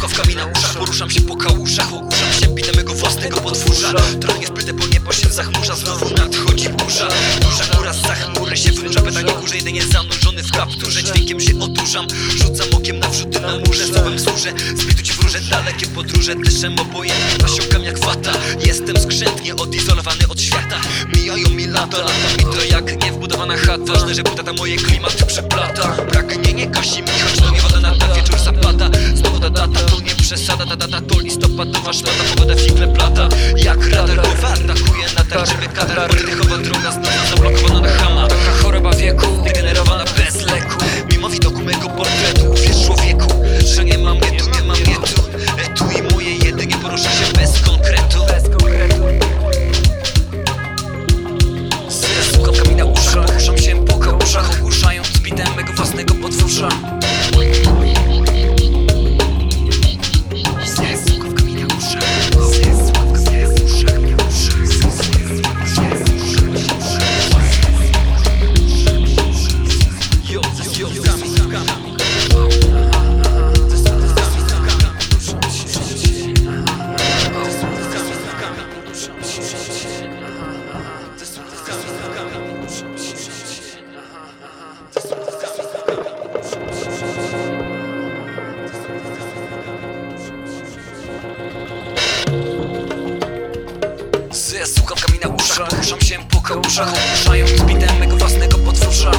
słuchawkami na uszach Poruszam się po kałużach, ogłuszam się bitem mego własnego podwórza Trochę nie sprytę, bo niebo się zachmurza. Znowu nadchodzi burza. Burza, która za chmury się wynurza Pytanie górze, jedynie zanurzony w kapturze. Dźwiękiem się odurzam, rzucam okiem na wrzuty na murze. Słowem służę, zbitu ci wróżę Dalekie podróże, deszem obojętnie Nasiąkam jak wata, jestem skrzętnie Odizolowany od świata. Mijają mi lata, lata mi to jak niewbudowana chata. Ważne, że buta ta moje klimaty przeplata Pragnienie gasi mi, choć to nie Ta data, to nie przesada. Ta data to listopadowa szlata Pogoda figle plata, jak radar Głowa atakuje na tarczywy kadar Oddechowa droga znowu zablokowana na hama Taka choroba wieku, degenerowana bez leku. Mimo widoku mego portretu Wiesz człowieku, że nie mam mnie nie mam mnie tu. Tu i moje jedynie porusza się bez konkretu. Ze słuchawkami na uszach Poruszam się po kałużach Ogłuszając bitem mego własnego podwórza słuchawkami na uszach Poruszam się po kałużach Ogłuszając bitem mego własnego podwórza